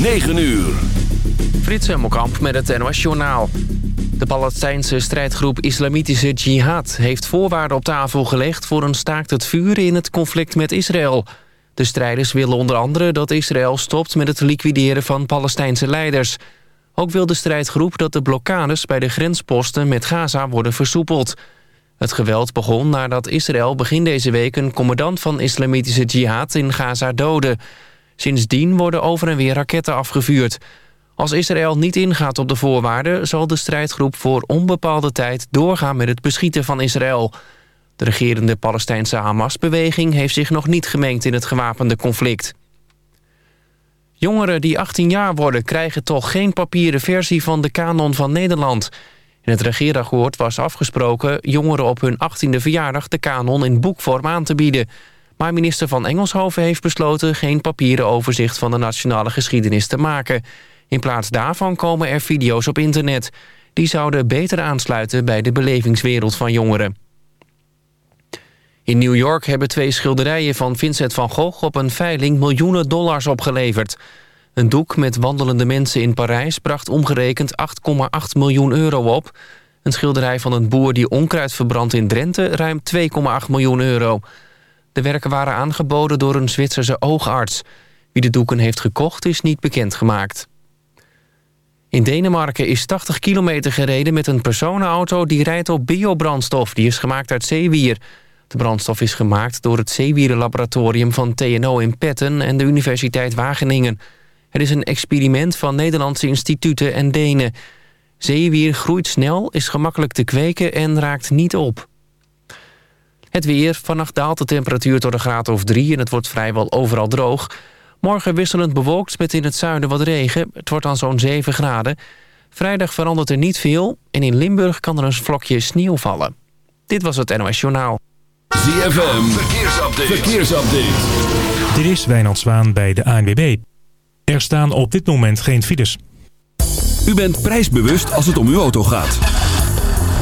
9 uur. Frits Hemmelkamp met het NOS Journaal. De Palestijnse strijdgroep Islamitische Jihad heeft voorwaarden op tafel gelegd... voor een staakt het vuren in het conflict met Israël. De strijders willen onder andere dat Israël stopt met het liquideren van Palestijnse leiders. Ook wil de strijdgroep dat de blokkades bij de grensposten met Gaza worden versoepeld. Het geweld begon nadat Israël begin deze week een commandant van Islamitische Jihad in Gaza doodde... Sindsdien worden over en weer raketten afgevuurd. Als Israël niet ingaat op de voorwaarden... zal de strijdgroep voor onbepaalde tijd doorgaan met het beschieten van Israël. De regerende Palestijnse Hamas-beweging... heeft zich nog niet gemengd in het gewapende conflict. Jongeren die 18 jaar worden krijgen toch geen papieren versie van de kanon van Nederland. In het regeerakkoord was afgesproken jongeren op hun 18e verjaardag de kanon in boekvorm aan te bieden... Maar minister van Engelshoven heeft besloten... geen papieren overzicht van de nationale geschiedenis te maken. In plaats daarvan komen er video's op internet. Die zouden beter aansluiten bij de belevingswereld van jongeren. In New York hebben twee schilderijen van Vincent van Gogh... op een veiling miljoenen dollars opgeleverd. Een doek met wandelende mensen in Parijs... bracht omgerekend 8,8 miljoen euro op. Een schilderij van een boer die onkruid verbrandt in Drenthe... ruim 2,8 miljoen euro... De werken waren aangeboden door een Zwitserse oogarts. Wie de doeken heeft gekocht is niet bekendgemaakt. In Denemarken is 80 kilometer gereden met een personenauto... die rijdt op biobrandstof, die is gemaakt uit zeewier. De brandstof is gemaakt door het zeewierenlaboratorium van TNO in Petten... en de Universiteit Wageningen. Het is een experiment van Nederlandse instituten en Denen. Zeewier groeit snel, is gemakkelijk te kweken en raakt niet op. Het weer. Vannacht daalt de temperatuur tot een graad of drie... en het wordt vrijwel overal droog. Morgen wisselend bewolkt met in het zuiden wat regen. Het wordt dan zo'n 7 graden. Vrijdag verandert er niet veel... en in Limburg kan er een vlokje sneeuw vallen. Dit was het NOS Journaal. ZFM. Verkeersupdate. Verkeersupdate. Dit is Wijnald Zwaan bij de ANWB. Er staan op dit moment geen files. U bent prijsbewust als het om uw auto gaat.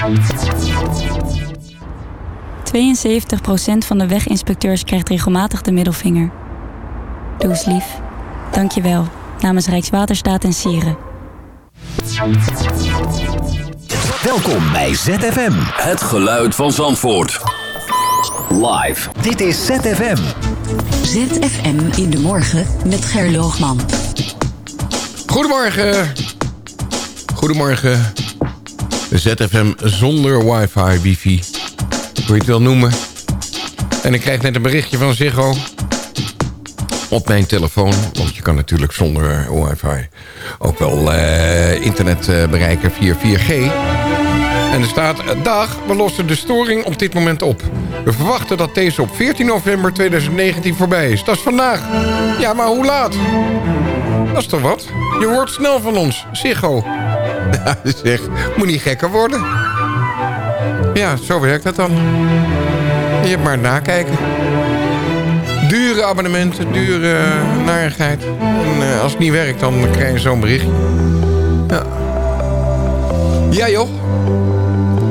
72% van de weginspecteurs krijgt regelmatig de middelvinger. Doe eens lief. Dank je wel. Namens Rijkswaterstaat en Sieren. Welkom bij ZFM. Het geluid van Zandvoort. Live. Dit is ZFM. ZFM in de morgen met Gerloogman. Goedemorgen. Goedemorgen. ZFM zonder wifi, wifi. Hoe je het wil noemen. En ik krijg net een berichtje van Ziggo. Op mijn telefoon. Want je kan natuurlijk zonder wifi ook wel eh, internet eh, bereiken via 4G. En er staat, dag, we lossen de storing op dit moment op. We verwachten dat deze op 14 november 2019 voorbij is. Dat is vandaag. Ja, maar hoe laat? Dat is toch wat? Je hoort snel van ons, Ziggo. Ja, zeg, moet niet gekker worden. Ja, zo werkt dat dan. Je hebt maar nakijken. Dure abonnementen, dure uh, narigheid. En uh, als het niet werkt, dan krijg je zo'n bericht. Ja. ja, joh.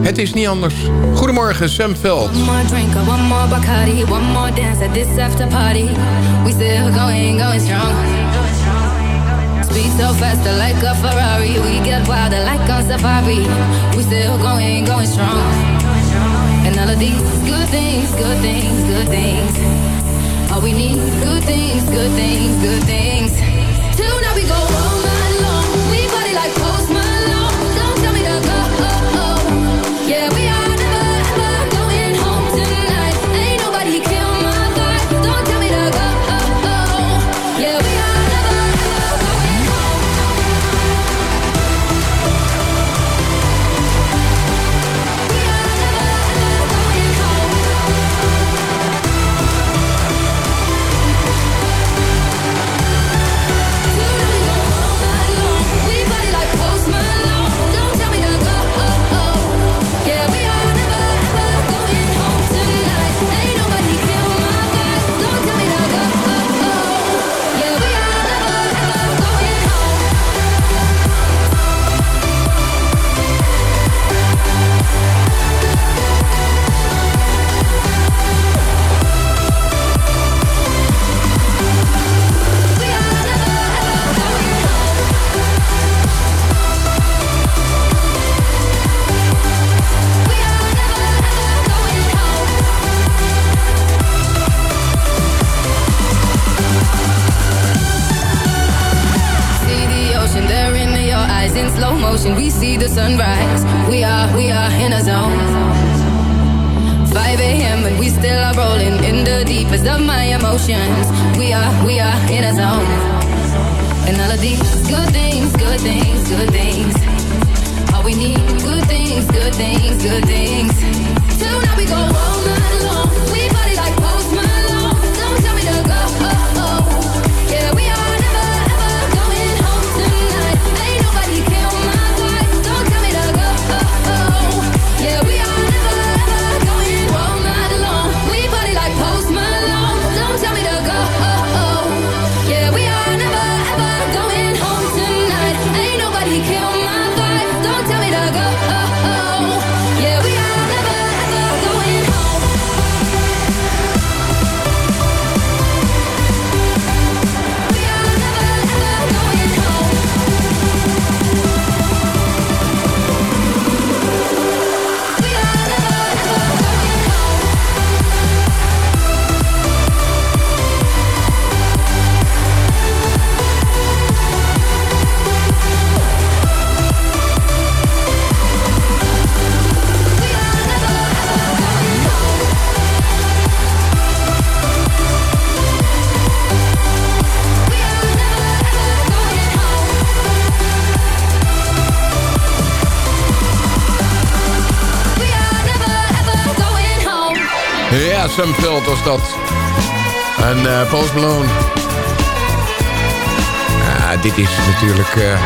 Het is niet anders. Goedemorgen, Sam Veld. One more drink, one more Bacardi, one more dance at this after party. We still going, going strong. Speed so fast, like a Ferrari. We get wilder like on safari. We still going, going strong. And all of these good things, good things, good things. All we need, good things, good things, good things. Sumfield was dat. En uh, Post Ah, dit is natuurlijk uh,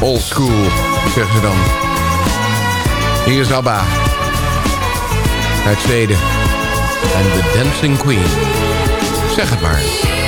old school, zeggen ze dan. Hier is ABBA. Uit Zweden. En de Dancing Queen. Zeg het maar.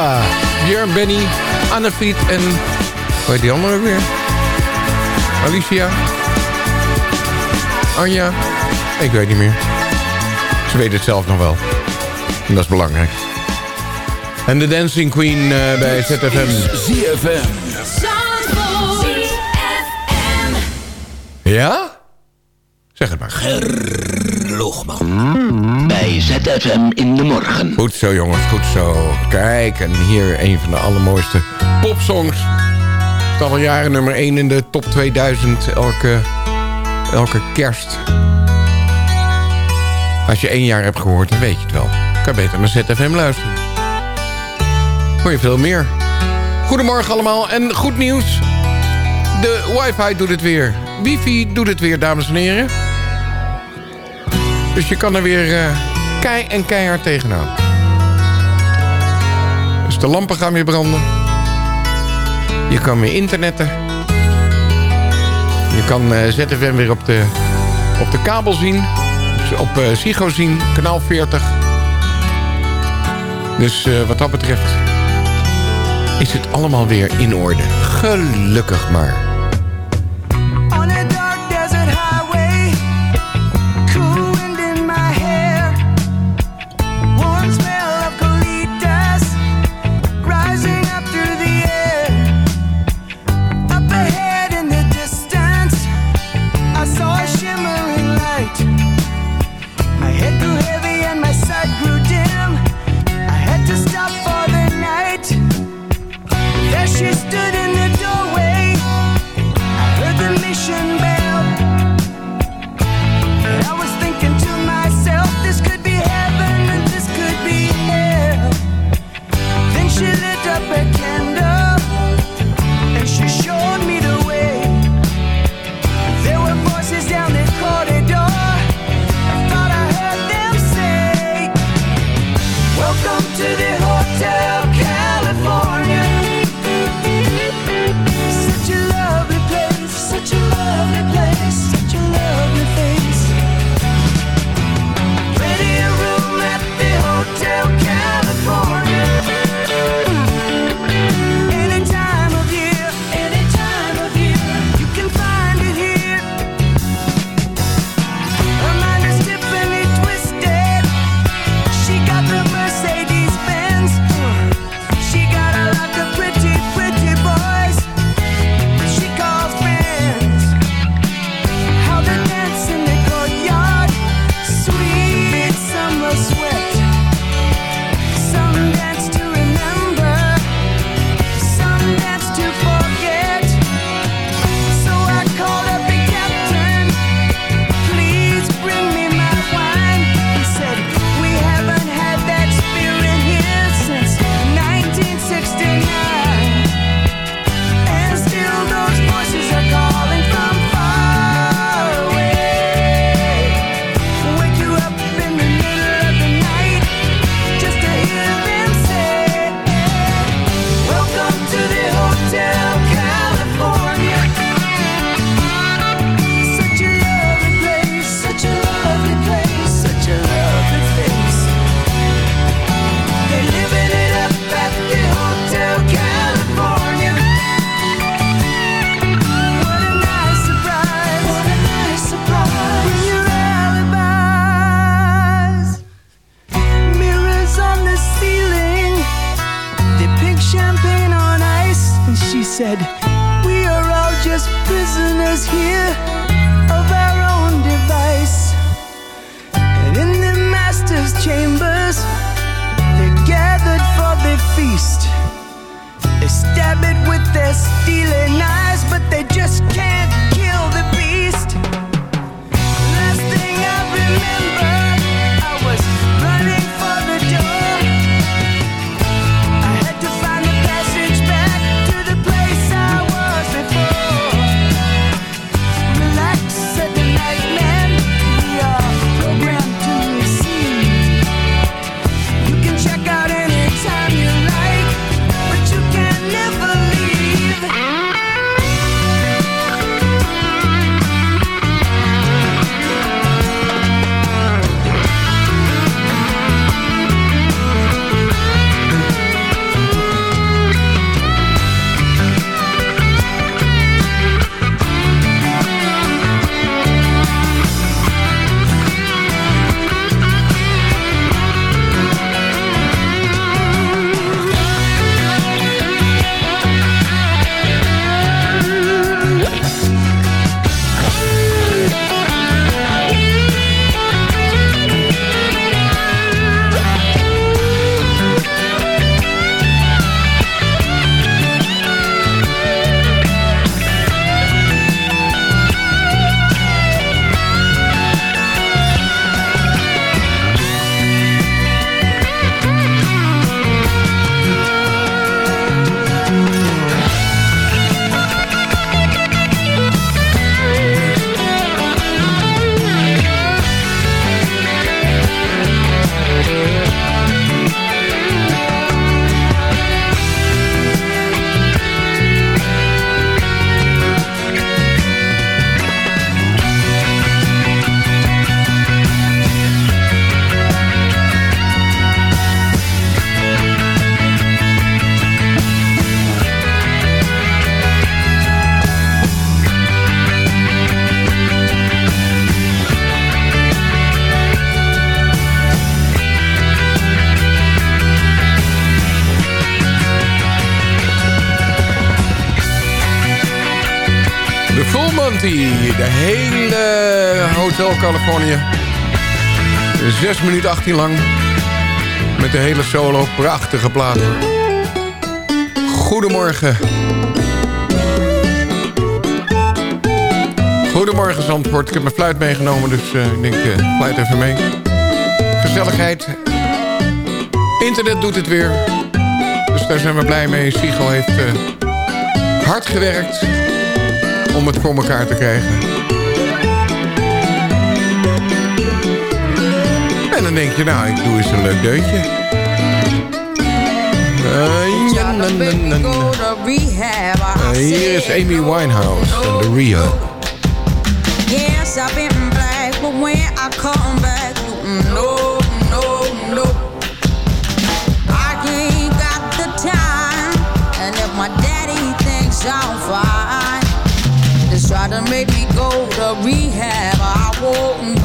ABBA, Björn, Benny, Annefiet en... Hoe heet die andere weer? Alicia? Anja? Ik weet niet meer. Ze weet het zelf nog wel. En dat is belangrijk. En de Dancing Queen uh, bij ZFM. ZFM. Ja? Zeg het maar. Gerloogman. ZFM in de morgen. Goed zo jongens, goed zo. Kijk, en hier een van de allermooiste popsongs. Het al jaren nummer 1 in de top 2000 elke, elke kerst. Als je één jaar hebt gehoord, dan weet je het wel. Kan beter naar ZFM luisteren. Hoor je veel meer. Goedemorgen allemaal en goed nieuws. De wifi doet het weer. Wifi doet het weer, dames en heren. Dus je kan er weer uh, kei en keihard tegenaan. Dus de lampen gaan weer branden. Je kan weer internetten. Je kan uh, ZFM weer op de, op de kabel zien. Op uh, zien, kanaal 40. Dus uh, wat dat betreft is het allemaal weer in orde. Gelukkig maar. 18 lang. Met de hele solo. Prachtige plaat. Goedemorgen. Goedemorgen Zandvoort. Ik heb mijn fluit meegenomen, dus eh, ik denk, uh, fluit even mee. Gezelligheid. Internet doet het weer. Dus daar zijn we blij mee. Siegel heeft eh, hard gewerkt om het voor elkaar te krijgen. En dan denk je, nou, ik doe eens een leuk deuntje. Uh, hier is Amy Winehouse en The Rio. Yes, I've been black, but when I come back, no, no, no. I ain't got the time, and if my daddy thinks I'm fine, just try to make me go to rehab, I won't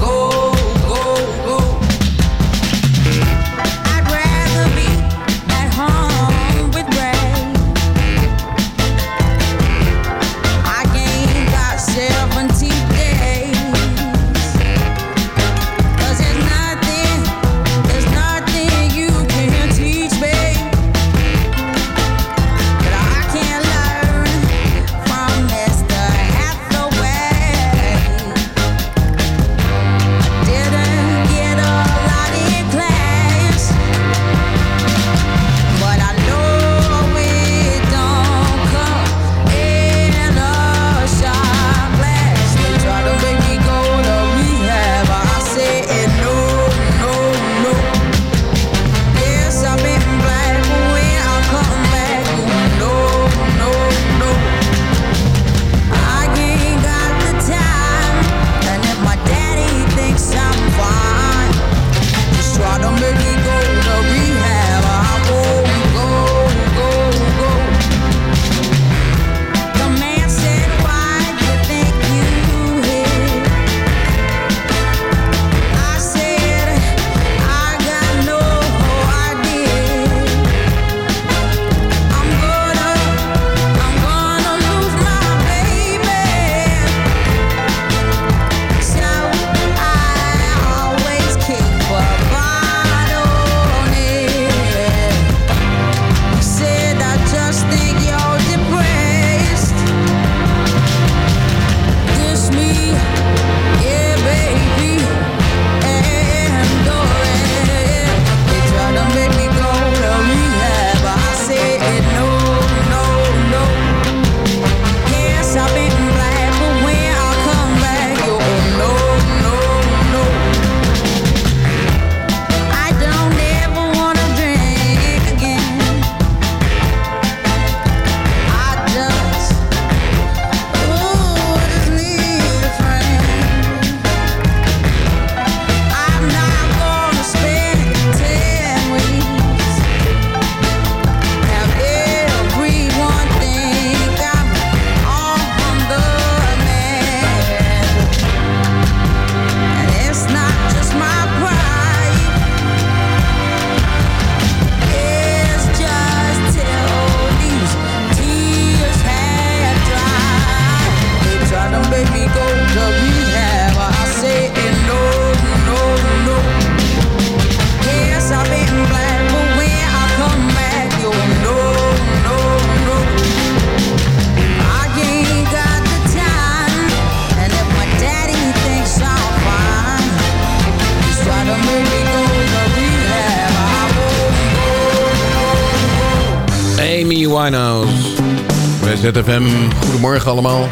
allemaal.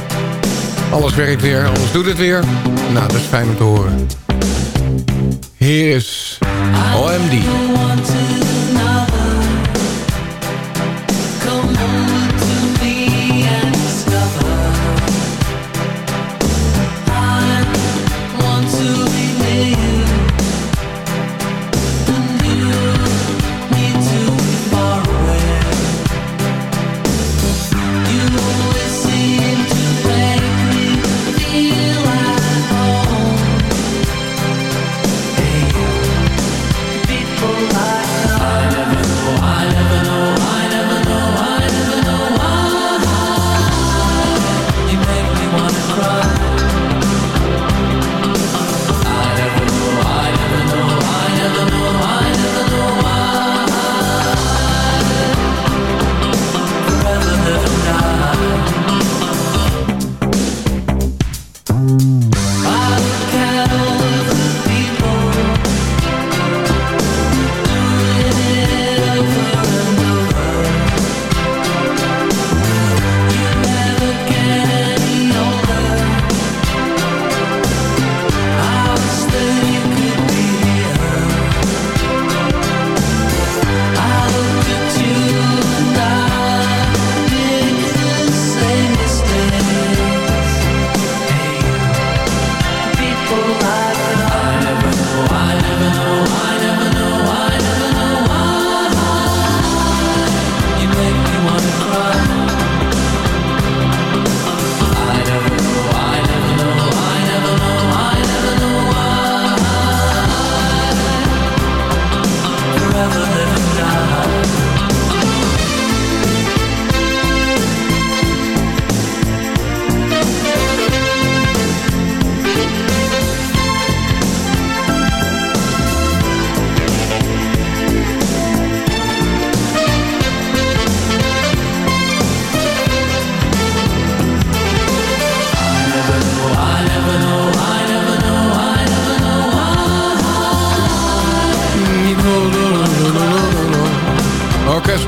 Alles werkt weer, alles doet het weer. Nou, dat is fijn om te horen. Hier is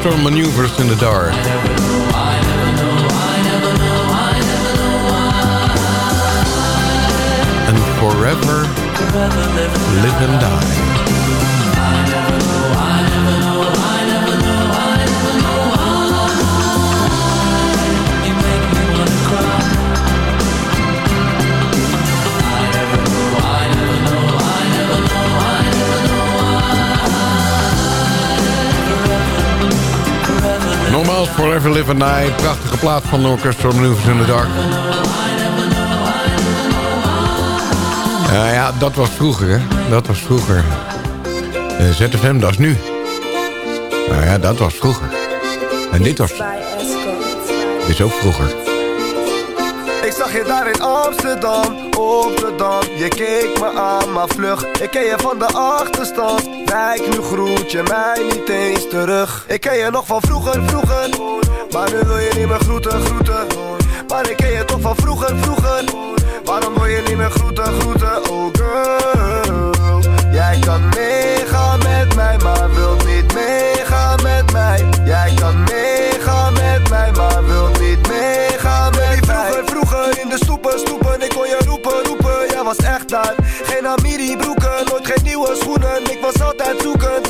Orchestral Maneuvers in the Dark. And Forever Live and Die. Nogmaals, Forever Live and Die. Prachtige plaat van de Orchestral Maneuvers in the Dark. Ja, ja, dat was vroeger, hè. Dat was vroeger. Eh, ZFM, dat is nu. Nou ja, dat was vroeger. En dit was... Is ook vroeger. Ik zag je daar in Amsterdam, op de Dam Je keek me aan, maar vlug Ik ken je van de achterstand Kijk, nu groet je mij niet eens terug. Ik ken je nog van vroeger, vroeger. Maar nu wil je niet meer groeten, groeten. Maar ik ken je toch van vroeger, vroeger. Waarom wil je niet meer groeten, groeten, oh girl. Jij kan meegaan met mij, maar wilt niet meegaan met mij. Jij kan meegaan met mij, maar wilt niet meegaan met mij. Vroeger, vroeger in de stoepen, stoepen. Ik kon je roepen, roepen, jij was echt daar. Geen Amiri broeken,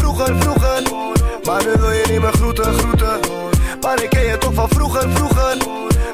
vroeger, vroeger. Maar nu wil je niet meer groeten, groeten. Maar ik ken je toch van vroeger, vroeger.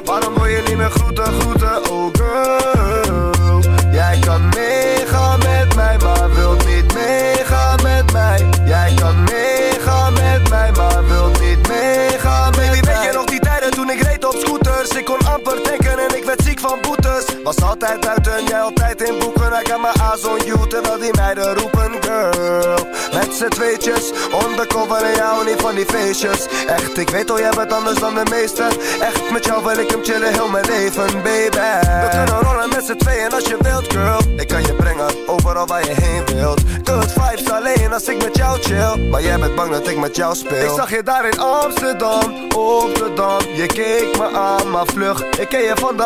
Waarom wil je niet meer groeten, groeten, oh girl. Jij kan meegaan met mij, maar wilt niet meegaan met mij. Jij kan meegaan met mij, maar wilt niet meegaan met Baby, mij weet je nog die tijden toen ik reed op scooters? Ik kon amper denken en ik werd van boetes. Was altijd uit en jij altijd in boeken. Ik heb mijn aas on you, terwijl die meiden roepen girl. Met z'n tweetjes, undercover en jou niet van die feestjes. Echt, ik weet al, jij bent anders dan de meesten. Echt, met jou wil ik hem chillen heel mijn leven, baby. We kunnen rollen met z'n tweeën als je wilt, girl. Ik kan je brengen, overal waar je heen wilt. Good vibes alleen als ik met jou chill. Maar jij bent bang dat ik met jou speel. Ik zag je daar in Amsterdam, op de Dam. Je keek me aan, maar vlug. Ik ken je van de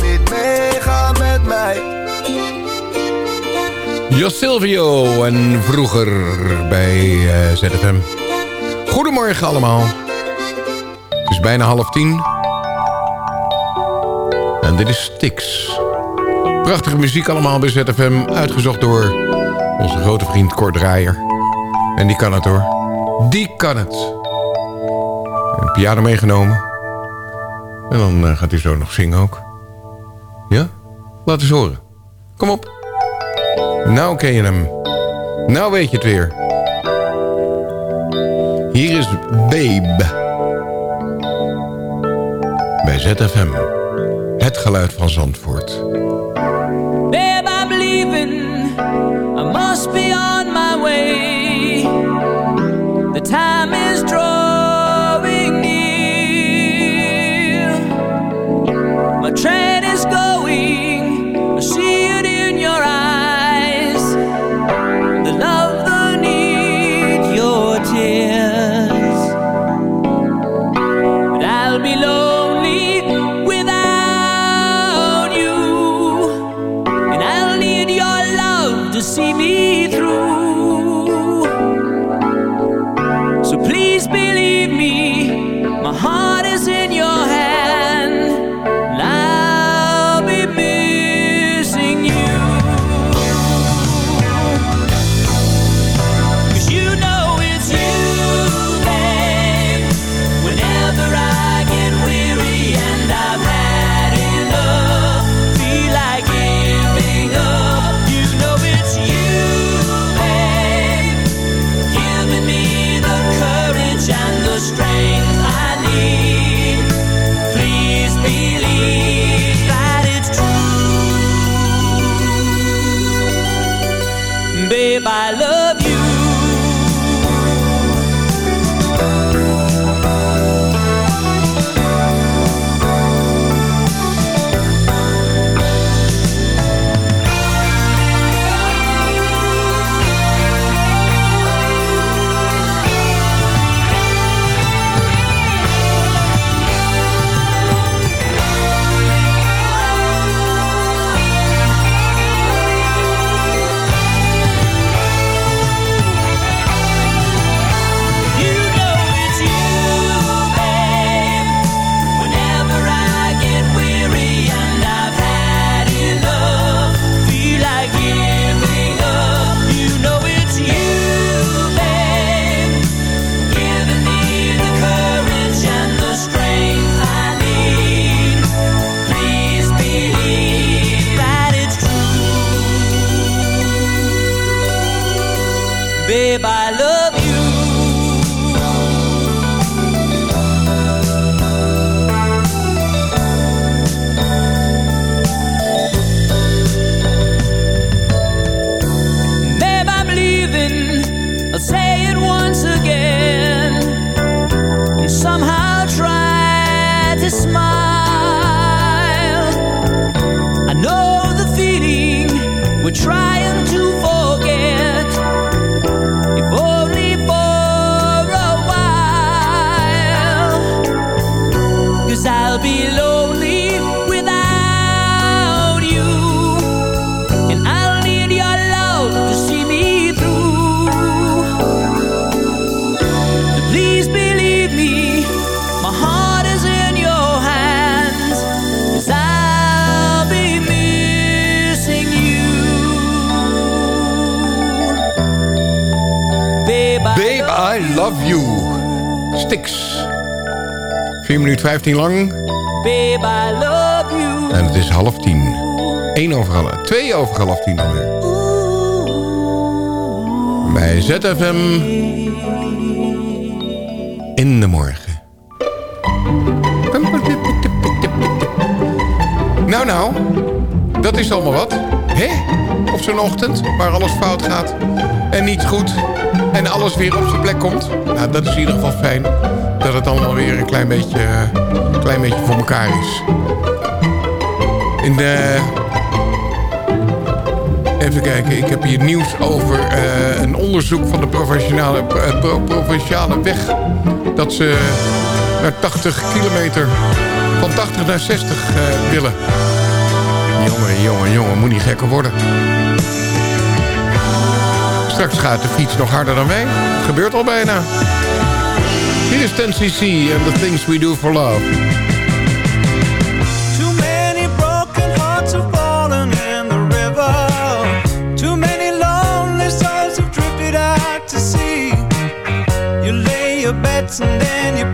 Jos Silvio en vroeger bij eh, ZFM. Goedemorgen allemaal. Het is bijna half tien. En dit is Stix. Prachtige muziek allemaal bij ZFM. Uitgezocht door onze grote vriend Kort Draaier. En die kan het hoor. Die kan het. Een piano meegenomen. En dan eh, gaat hij zo nog zingen ook. Ja? Laat eens horen. Kom op. Nou ken je hem. Nou weet je het weer. Hier is Babe. Bij ZFM. Het geluid van Zandvoort. Babe, I'm leaving. I must be on my way. The time is 4 minuten 15 lang. Babe, I love you. En het is half tien. 1 over half, 2 over half tien alweer. Bij ZFM. In de morgen. Nou, nou. Dat is allemaal wat. Hè? Op zo'n ochtend waar alles fout gaat. En niet goed. En alles weer op zijn plek komt. Nou, dat is in ieder geval fijn. Dat het allemaal weer een klein beetje, klein beetje voor elkaar is. In de... Even kijken, ik heb hier nieuws over eh, een onderzoek van de provinciale, eh, pro- provinciale weg. Dat ze naar 80 kilometer, van 80 naar 60 eh, willen. Jongen, jongen, jongen, moet niet gekker worden. Straks gaat de fiets nog harder dan wij. Het gebeurt al bijna. Hier is 10cc and the things we do for love. Too many broken hearts have fallen in the river. Too many lonely souls have drifted out to sea. You lay your bets and then you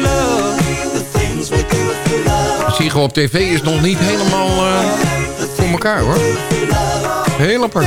Love. The things we do for love. Sigo op tv is nog niet helemaal eh, voor elkaar hoor. Heel apart.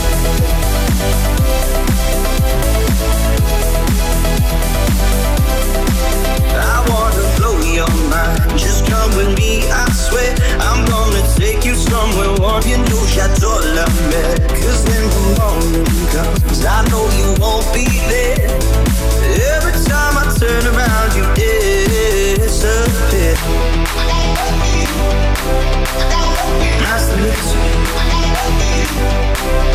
warm. You know, Chateau La Mer. Cause when the morning comes, I know you won't be there. Every time I turn around, you disappear. Nice to meet you.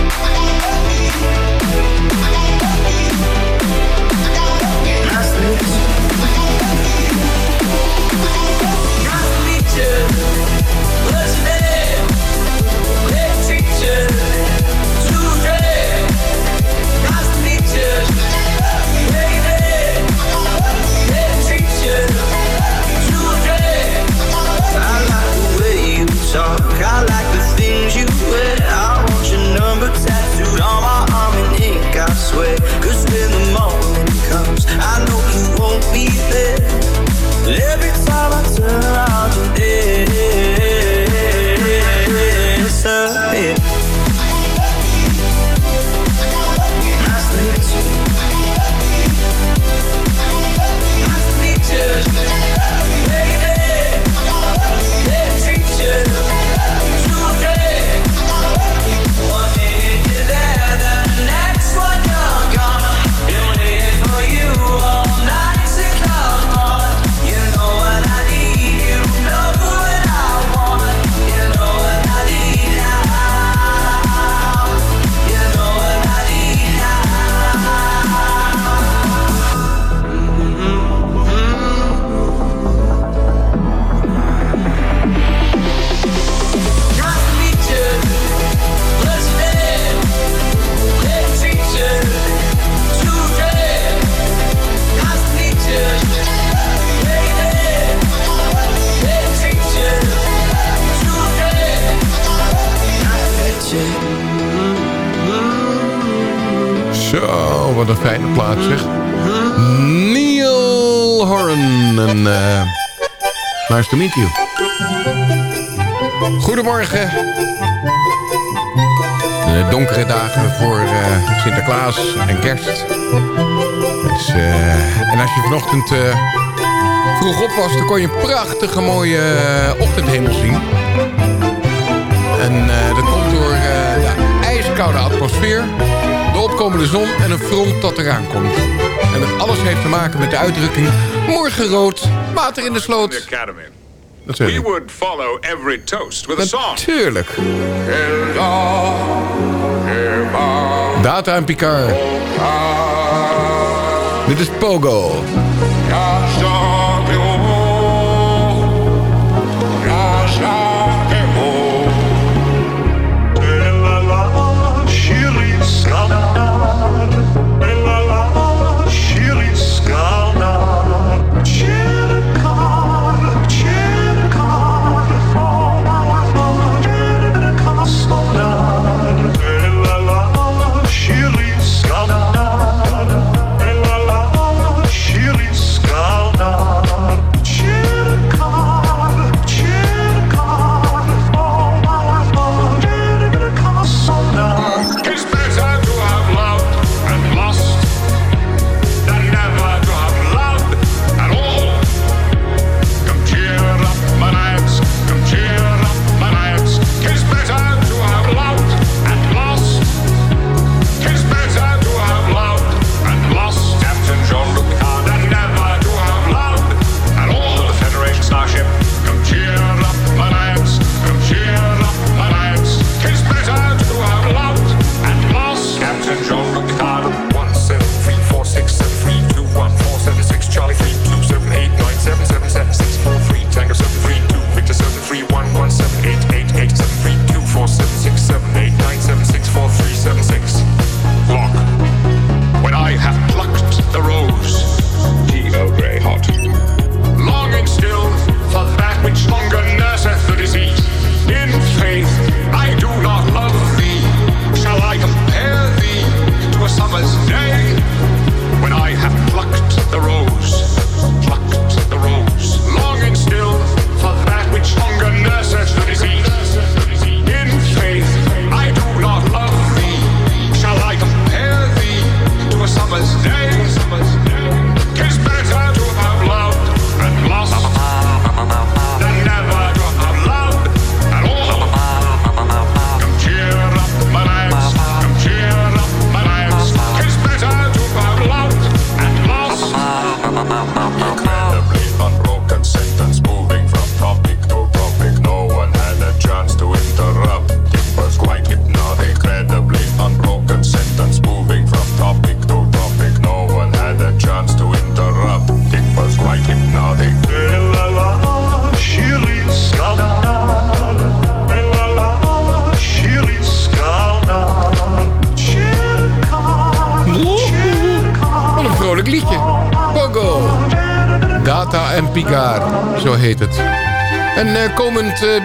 Vanochtend eh, vroeg op was, dan kon je een prachtige mooie eh, ochtendhemel zien. En eh, dat komt door de ijskoude atmosfeer, de opkomende zon en een front dat eraan komt. En dat alles heeft te maken met de uitdrukking morgen rood, water in de sloot. Academy. We Natuurlijk. would follow every toast with a song. Natuurlijk. Data en Picard. Dit is Pogo. Yeah.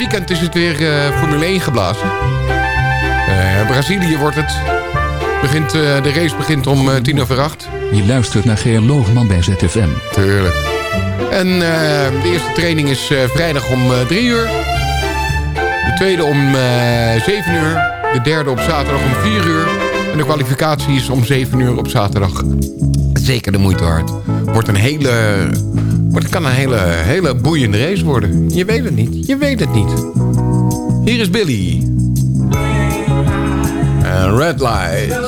weekend is het weer eh, Formule 1 geblazen. Eh, Brazilië wordt het. Begint, eh, de race begint om tien over acht. Je luistert naar Geer Loogman bij ZFM. Tuurlijk. En de eerste training is vrijdag om drie uur. De tweede om zeven uur. De derde op zaterdag om vier uur. En de kwalificatie is om zeven uur op zaterdag. Zeker de moeite waard. Wordt een hele maar het kan een hele, hele boeiende race worden. Je weet het niet. Je weet het niet. Hier is Billy. Red Light.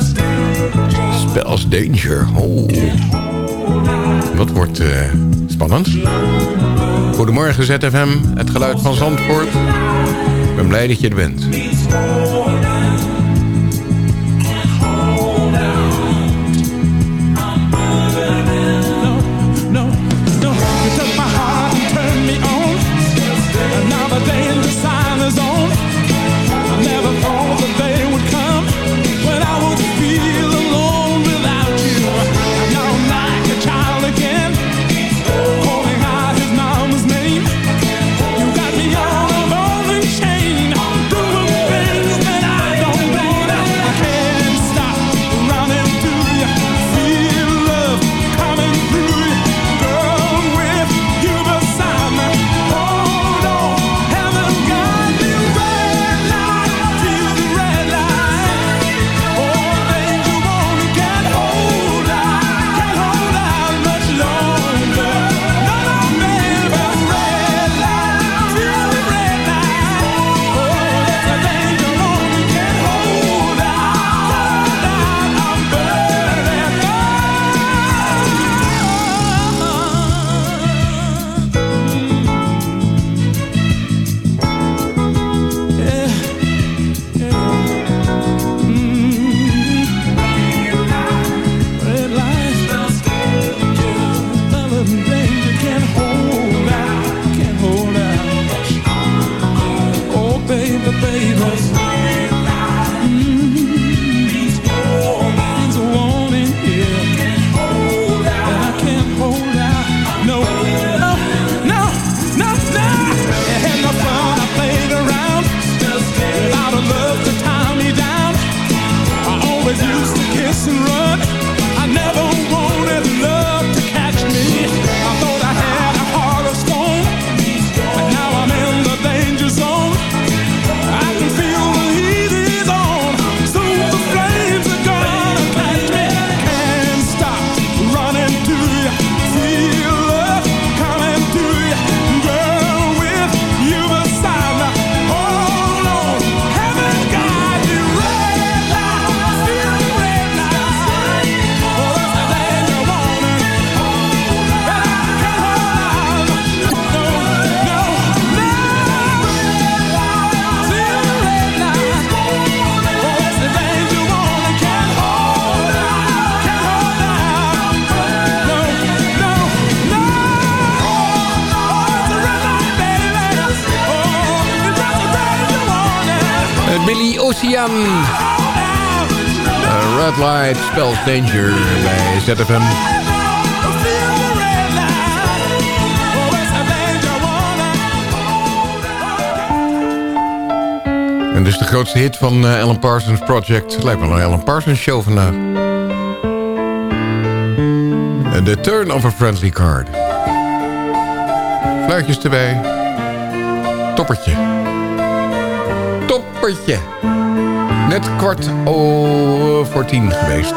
Spells Danger. Oh. Wat wordt eh, spannend. Goedemorgen ZFM. Het geluid van Zandvoort. Ik ben blij dat je er bent. Uh, red Light Spells Danger bij ZFM. En dus de grootste hit van uh, Alan Parsons Project. Lijkt wel een Alan Parsons show vandaag. Eh, The Turn of a Friendly Card. Fluitjes erbij. Toppertje. Toppertje. Het kwart over voor tien geweest.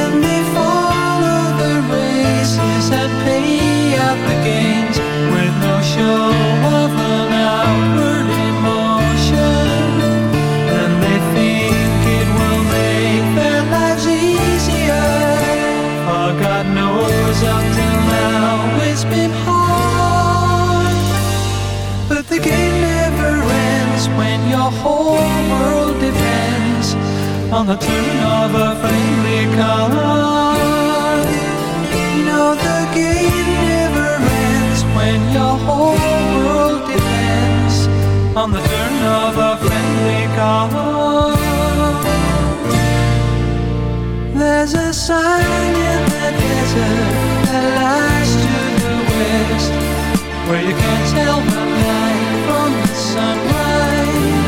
And they follow the races that pay out the game. whole world depends on the turn of a friendly card. No, the game never ends when your whole world depends on the turn of a friendly card. There's a sign in the desert that lies to the west, where you can't tell the night from the sunrise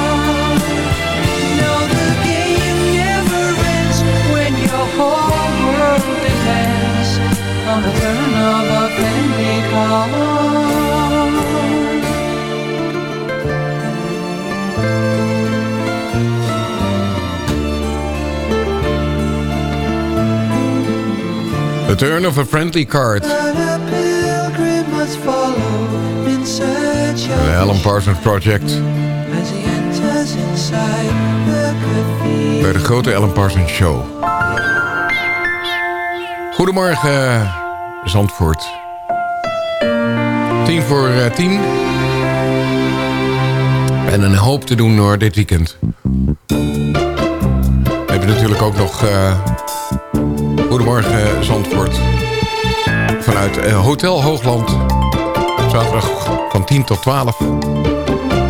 The turn of a friendly. The turn of a friendly card. De Alan Parsons Project. the. Bij de grote Alan Parsons Show. Goedemorgen, Zandvoort. Tien voor eh, tien. En een hoop te doen hoor, dit weekend. We hebben natuurlijk ook nog... eh, Goedemorgen, Zandvoort. Vanuit eh, Hotel Hoogland. Zaterdag van 10 tot 12.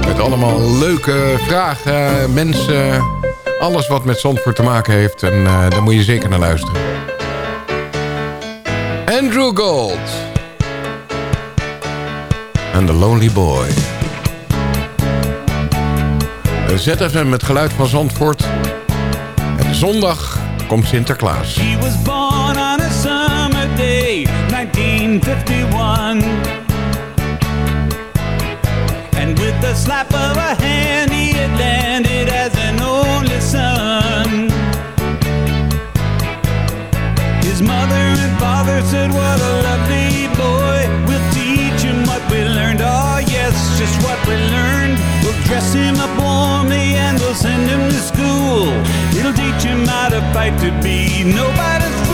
Met allemaal leuke vragen, mensen... Alles wat met Zandvoort te maken heeft. En daar moet je zeker naar luisteren. Andrew Gold. En The Lonely Boy. ZFM met geluid van Zandvoort. En zondag komt Sinterklaas. He was born on a summer day, 1951. And with the slap of a hand, just what we learned. We'll dress him up warmly and we'll send him to school. It'll teach him how to fight to be nobody's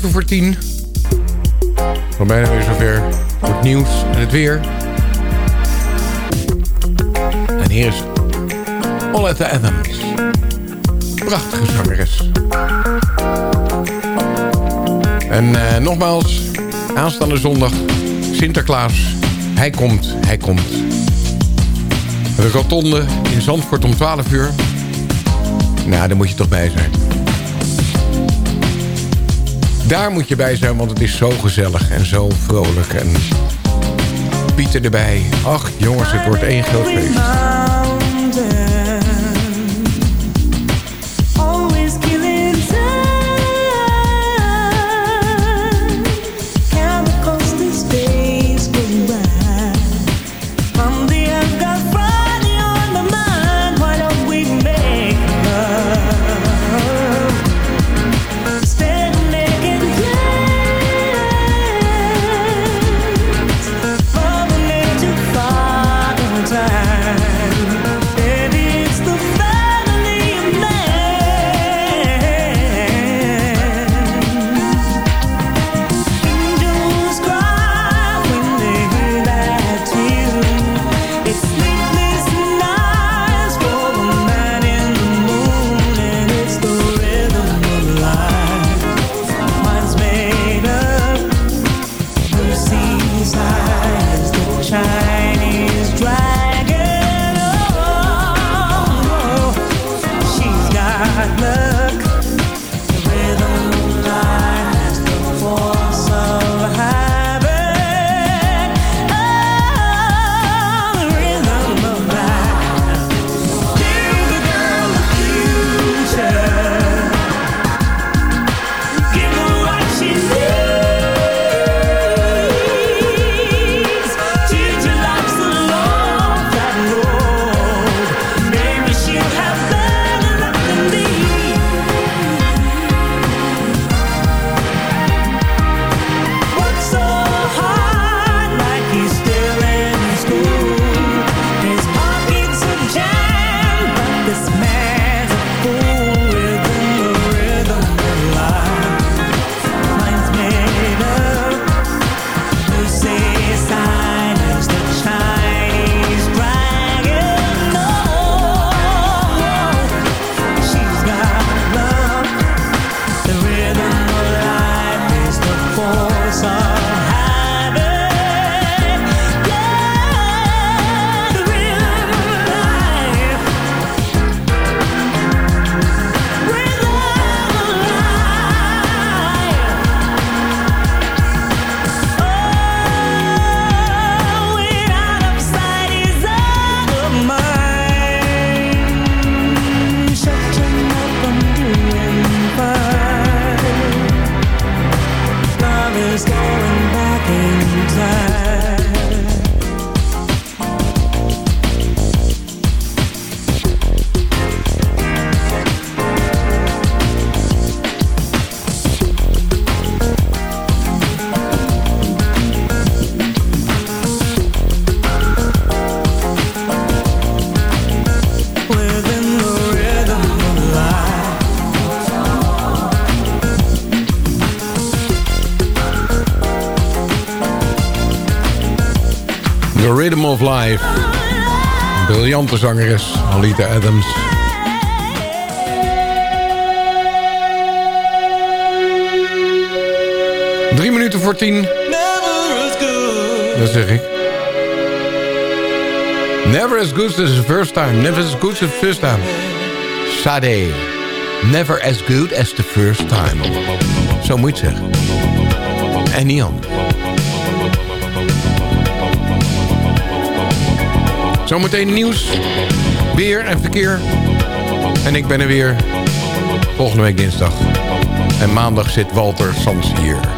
7 voor 10. Van bijna weer zover voor het nieuws en het weer. En hier is Oletta Adams. Prachtige zangeres. En eh, nogmaals, aanstaande zondag, Sinterklaas. Hij komt, hij komt. De rotonde in Zandvoort om 12 uur. Nou, daar moet je toch bij zijn. Daar moet je bij zijn, want het is zo gezellig en zo vrolijk. En Pieter erbij. Ach, jongens, het wordt één groot feest. Of Life. Briljante zangeres, Alita Adams. Drie minuten voor tien. Dat zeg ik. Never as good as the first time. Never as good as the first time. Sade. Never as good as the first time. Zo moet je zeggen. En niet anders. Zometeen nieuws, weer en verkeer. En ik ben er weer volgende week dinsdag. En maandag zit Walter Sans hier.